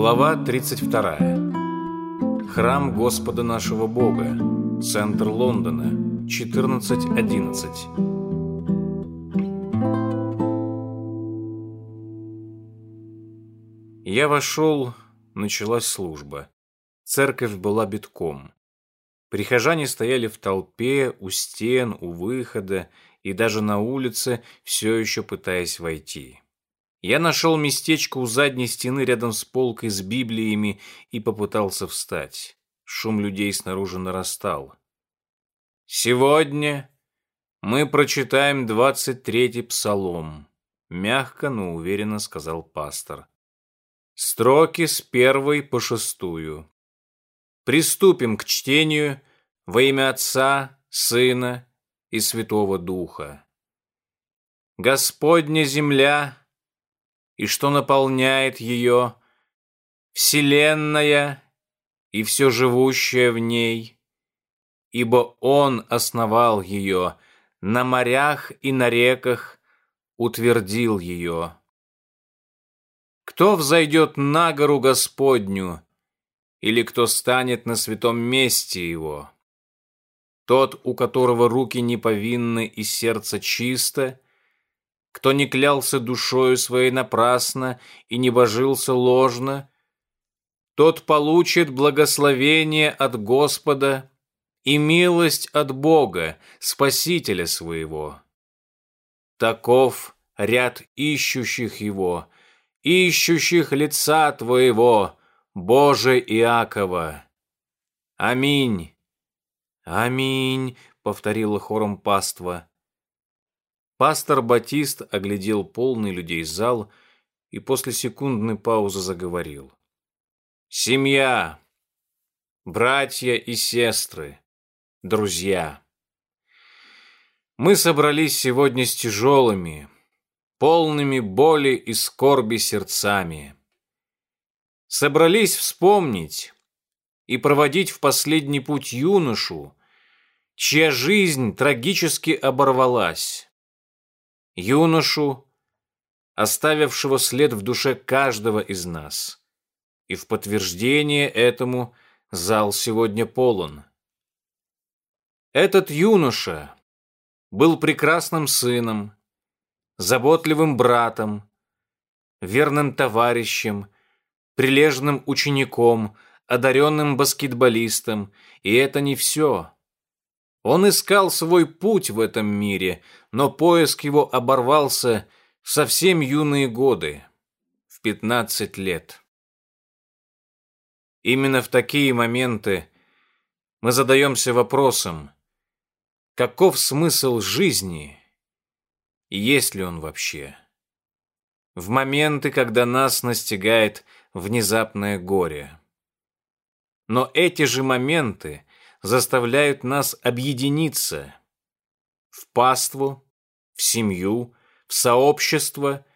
Глава 32. Храм Господа нашего Бога. Центр Лондона. 14.11. Я вошел, началась служба. Церковь была битком. Прихожане стояли в толпе, у стен, у выхода и даже на улице, все еще пытаясь войти. Я нашел местечко у задней стены рядом с полкой с Библиями и попытался встать. Шум людей снаружи нарастал. «Сегодня мы прочитаем двадцать третий псалом», — мягко, но уверенно сказал пастор. Строки с первой по шестую. Приступим к чтению во имя Отца, Сына и Святого Духа. Господня земля и что наполняет ее, вселенная и все живущее в ней, ибо Он основал ее, на морях и на реках утвердил ее. Кто взойдет на гору Господню, или кто станет на святом месте его? Тот, у которого руки не повинны и сердце чисто, кто не клялся душою своей напрасно и не божился ложно, тот получит благословение от Господа и милость от Бога, Спасителя своего. Таков ряд ищущих его – ищущих лица Твоего, Боже Иакова. Аминь. Аминь, повторила хором паства. Пастор Батист оглядел полный людей зал и после секундной паузы заговорил. Семья, братья и сестры, друзья. Мы собрались сегодня с тяжелыми, полными боли и скорби сердцами. Собрались вспомнить и проводить в последний путь юношу, чья жизнь трагически оборвалась. Юношу, оставившего след в душе каждого из нас. И в подтверждение этому зал сегодня полон. Этот юноша был прекрасным сыном, заботливым братом, верным товарищем, прилежным учеником, одаренным баскетболистом, и это не все. Он искал свой путь в этом мире, но поиск его оборвался в совсем юные годы, в 15 лет. Именно в такие моменты мы задаемся вопросом, каков смысл жизни – и есть ли он вообще. В моменты, когда нас настигает внезапное горе. Но эти же моменты заставляют нас объединиться в паству, в семью, в сообщество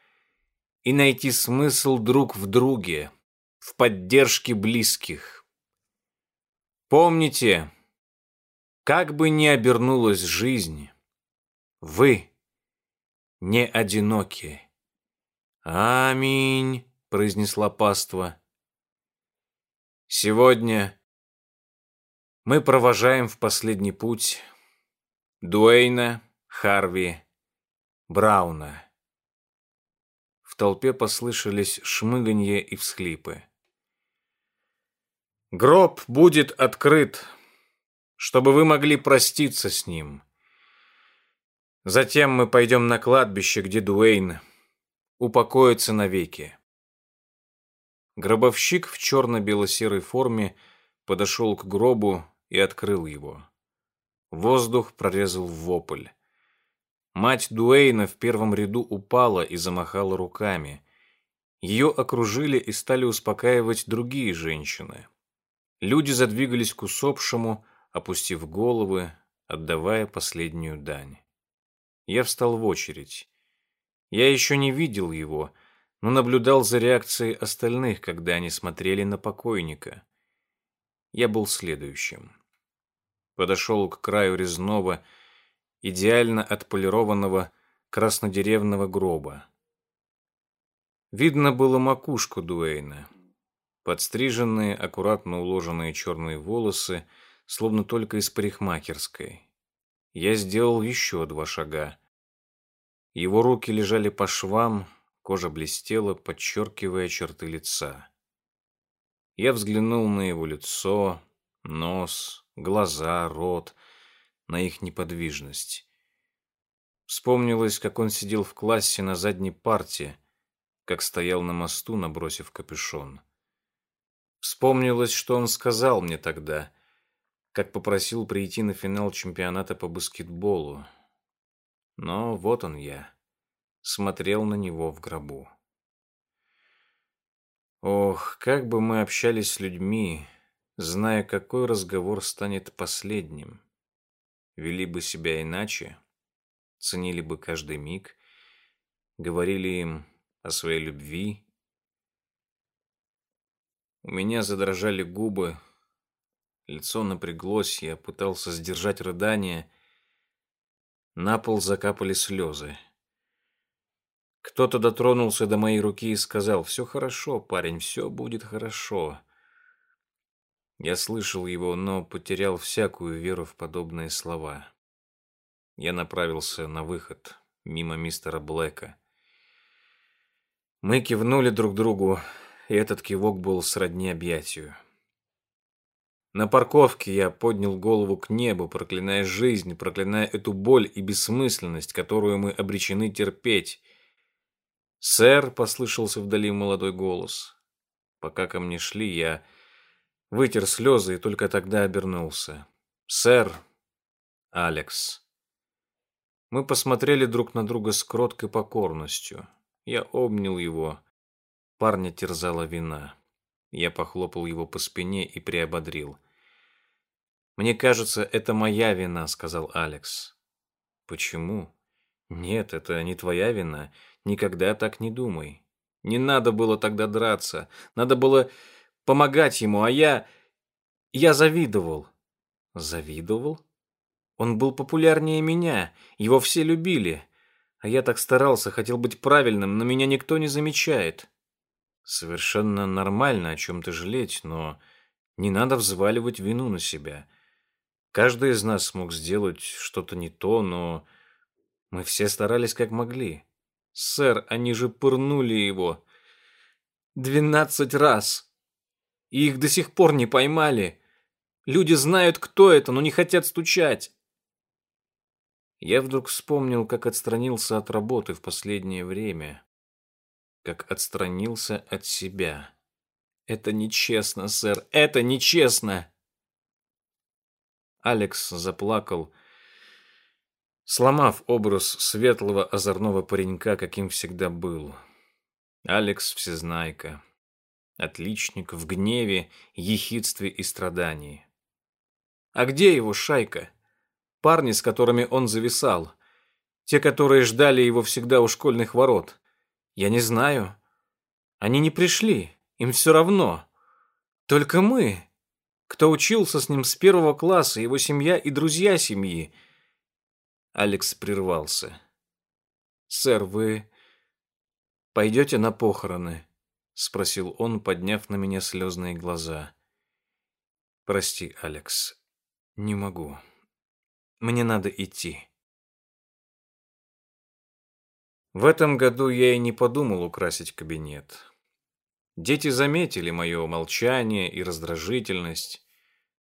и найти смысл друг в друге, в поддержке близких. Помните, как бы ни обернулась жизнь, вы не одиноки. Аминь, произнесла паства. Сегодня мы провожаем в последний путь Дуэйна, Харви, Брауна. В толпе послышались шмыганье и всхлипы. Гроб будет открыт, чтобы вы могли проститься с ним. Затем мы пойдем на кладбище, где Дуэйн упокоится навеки. Гробовщик в черно-бело-серой форме подошел к гробу и открыл его. Воздух прорезал вопль. Мать Дуэйна в первом ряду упала и замахала руками. Ее окружили и стали успокаивать другие женщины. Люди задвигались к усопшему, опустив головы, отдавая последнюю дань. Я встал в очередь. Я еще не видел его, но наблюдал за реакцией остальных, когда они смотрели на покойника. Я был следующим. Подошел к краю резного идеально отполированного краснодеревного гроба. Видно было макушку Дуэйна. Подстриженные, аккуратно уложенные черные волосы, словно только из парикмахерской. Я сделал еще два шага. Его руки лежали по швам, кожа блестела, подчеркивая черты лица. Я взглянул на его лицо, нос, глаза, рот, на их неподвижность. Вспомнилось, как он сидел в классе на задней парте, как стоял на мосту, набросив капюшон. Вспомнилось, что он сказал мне тогда, как попросил прийти на финал чемпионата по баскетболу. Но вот он я, смотрел на него в гробу. Ох, как бы мы общались с людьми, зная, какой разговор станет последним. Вели бы себя иначе, ценили бы каждый миг, говорили им о своей любви. У меня задрожали губы, лицо напряглось, я пытался сдержать рыдание. На пол закапали слезы. Кто-то дотронулся до моей руки и сказал, «Все хорошо, парень, все будет хорошо». Я слышал его, но потерял всякую веру в подобные слова. Я направился на выход, мимо мистера Блэка. Мы кивнули друг другу, и этот кивок был сродни объятию. На парковке я поднял голову к небу, проклиная жизнь, проклиная эту боль и бессмысленность, которую мы обречены терпеть. «Сэр», — послышался вдали молодой голос. Пока ко мне шли, я вытер слезы и только тогда обернулся. «Сэр, Алекс». Мы посмотрели друг на друга с кроткой покорностью. Я обнял его. Парня терзала вина. Я похлопал его по спине и приободрил. «Мне кажется, это моя вина», — сказал Алекс. «Почему?» «Нет, это не твоя вина. Никогда так не думай. Не надо было тогда драться. Надо было помогать ему, а я... Я завидовал. Завидовал? Он был популярнее меня. Его все любили. А я так старался, хотел быть правильным, но меня никто не замечает. Совершенно нормально о чем-то жалеть, но не надо взваливать вину на себя. Каждый из нас смог сделать что-то не то, но мы все старались как могли. Сэр, они же пырнули его. Двенадцать раз. И их до сих пор не поймали. Люди знают, кто это, но не хотят стучать. Я вдруг вспомнил, как отстранился от работы в последнее время. Как отстранился от себя. Это нечестно, сэр, это нечестно. Алекс заплакал, сломав образ светлого озорного паренька, каким всегда был. Алекс всезнайка, отличник в гневе, ехидстве и страдании. А где его шайка? Парни, с которыми он зависал. Те, которые ждали его всегда у школьных ворот. Я не знаю. Они не пришли. Им все равно. Только мы, кто учился с ним с первого класса, его семья и друзья семьи — Алекс прервался. «Сэр, вы пойдете на похороны?» — спросил он, подняв на меня слезные глаза. «Прости, Алекс, не могу. Мне надо идти». В этом году я и не подумал украсить кабинет. Дети заметили мое молчание и раздражительность.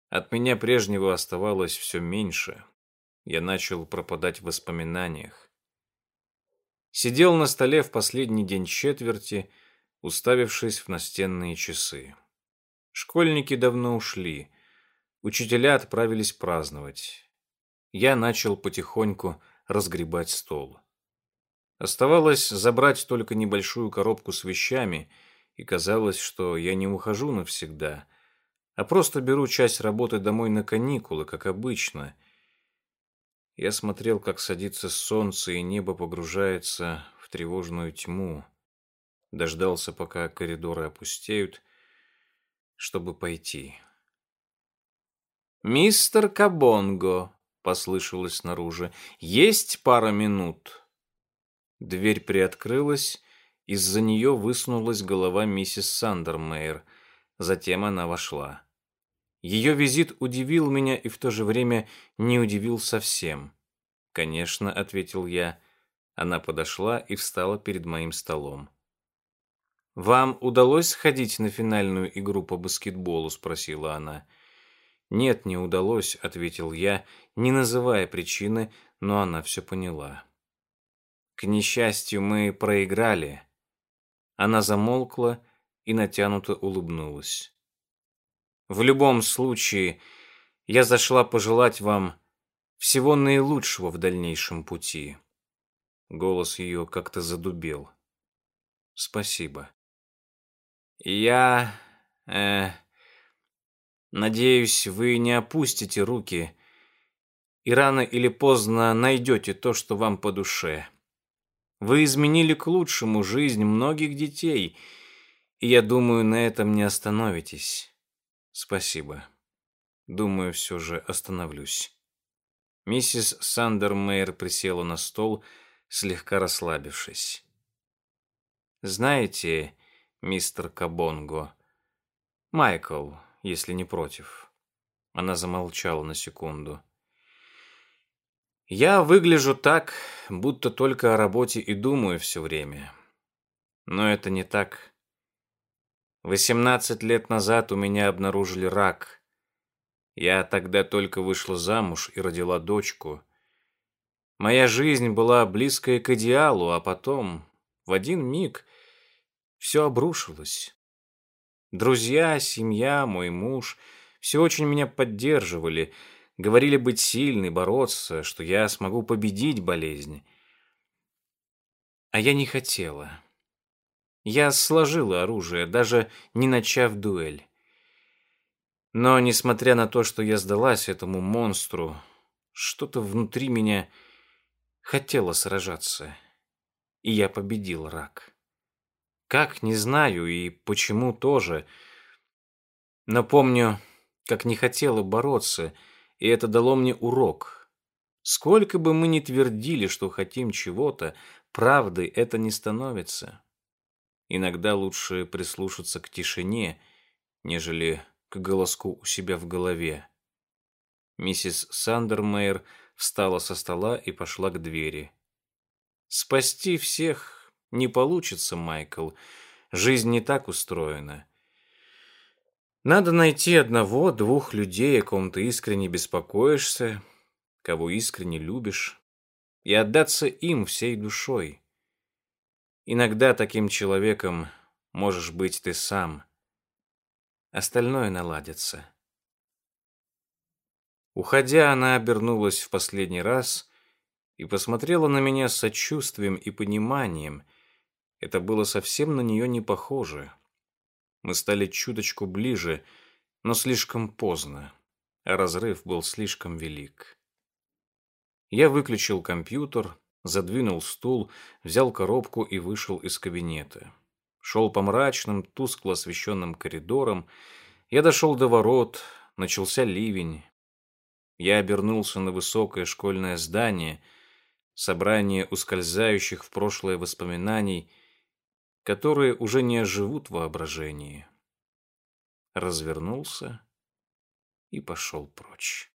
От меня прежнего оставалось все меньше я начал пропадать в воспоминаниях. Сидел на столе в последний день четверти, уставившись в настенные часы. Школьники давно ушли, учителя отправились праздновать. Я начал потихоньку разгребать стол. Оставалось забрать только небольшую коробку с вещами, и казалось, что я не ухожу навсегда, а просто беру часть работы домой на каникулы, как обычно, я смотрел, как садится солнце, и небо погружается в тревожную тьму. Дождался, пока коридоры опустеют, чтобы пойти. «Мистер Кабонго», послышалось снаружи. Есть пара минут. Дверь приоткрылась, из-за нее высунулась голова миссис Сандермейер. Затем она вошла. Ее визит удивил меня и в то же время не удивил совсем. «Конечно», — ответил я. Она подошла и встала перед моим столом. «Вам удалось сходить на финальную игру по баскетболу?» — спросила она. «Нет, не удалось», — ответил я, не называя причины, но она все поняла. «К несчастью, мы проиграли». Она замолкла и натянуто улыбнулась. «В любом случае, я зашла пожелать вам всего наилучшего в дальнейшем пути». Голос ее как-то задубел. «Спасибо». «Я... э... надеюсь, вы не опустите руки и рано или поздно найдете то, что вам по душе. Вы изменили к лучшему жизнь многих детей, и я думаю, на этом не остановитесь. Спасибо. Думаю, все же остановлюсь». Миссис Сандермейер присела на стол, слегка расслабившись. «Знаете, мистер Кабонго. Майкл, если не против. Она замолчала на секунду. Я выгляжу так, будто только о работе и думаю все время. Но это не так. Восемнадцать лет назад у меня обнаружили рак. Я тогда только вышла замуж и родила дочку. Моя жизнь была близкая к идеалу, а потом, в один миг, все обрушилось. Друзья, семья, мой муж все очень меня поддерживали, говорили быть сильной, бороться, что я смогу победить болезнь. А я не хотела. Я сложила оружие, даже не начав дуэль. Но, несмотря на то, что я сдалась этому монстру, что-то внутри меня хотело сражаться, и я победил рак. Как, не знаю, и почему тоже. Но помню, как не хотела бороться, и это дало мне урок. Сколько бы мы ни твердили, что хотим чего-то, правдой это не становится. Иногда лучше прислушаться к тишине, нежели к голоску у себя в голове. Миссис Сандермейер встала со стола и пошла к двери. Спасти всех не получится, Майкл. Жизнь не так устроена. Надо найти одного-двух людей, о ком ты искренне беспокоишься, кого искренне любишь, и отдаться им всей душой. Иногда таким человеком можешь быть ты сам. Остальное наладится. Уходя, она обернулась в последний раз и посмотрела на меня с сочувствием и пониманием, это было совсем на нее не похоже. Мы стали чуточку ближе, но слишком поздно, а разрыв был слишком велик. Я выключил компьютер, задвинул стул, взял коробку и вышел из кабинета. Шел по мрачным, тускло освещенным коридорам. Я дошел до ворот, начался ливень. Я обернулся на высокое школьное здание, собрание ускользающих в прошлое воспоминаний — которые уже не оживут в воображении. Развернулся и пошел прочь.